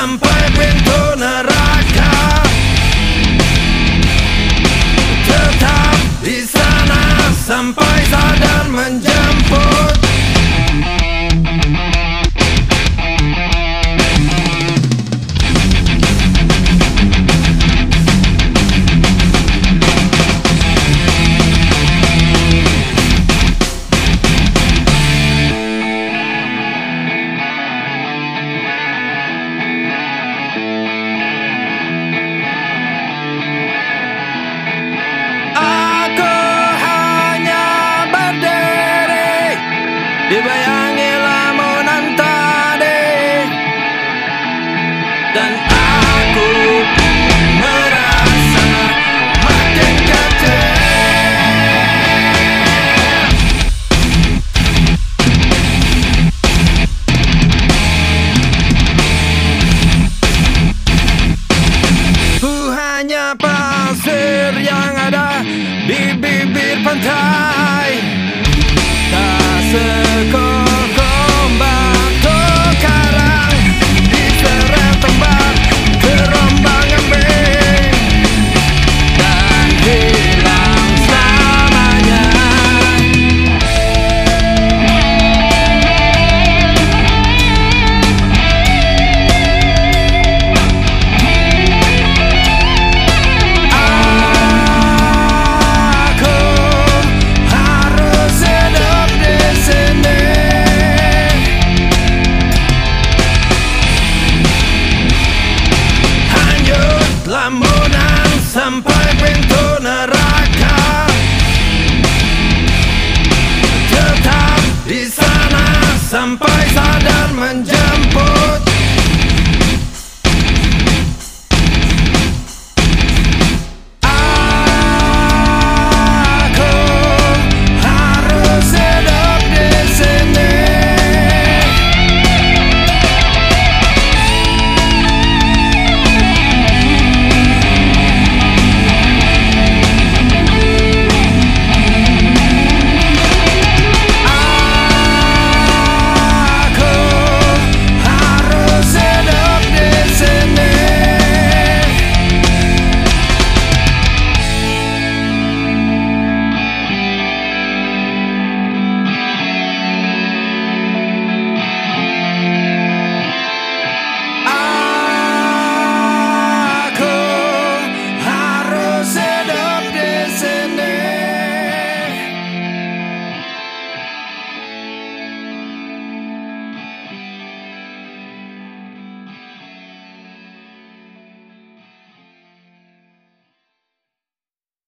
sampai pintu neraka. Tetap di sana sampai Dibayangi lamunan tadi. Dan aku merasa makin kecil. Hanya pasir yang ada di bibir pantai sampai pintu neraka. Tetap di sana sampai sadar menjadi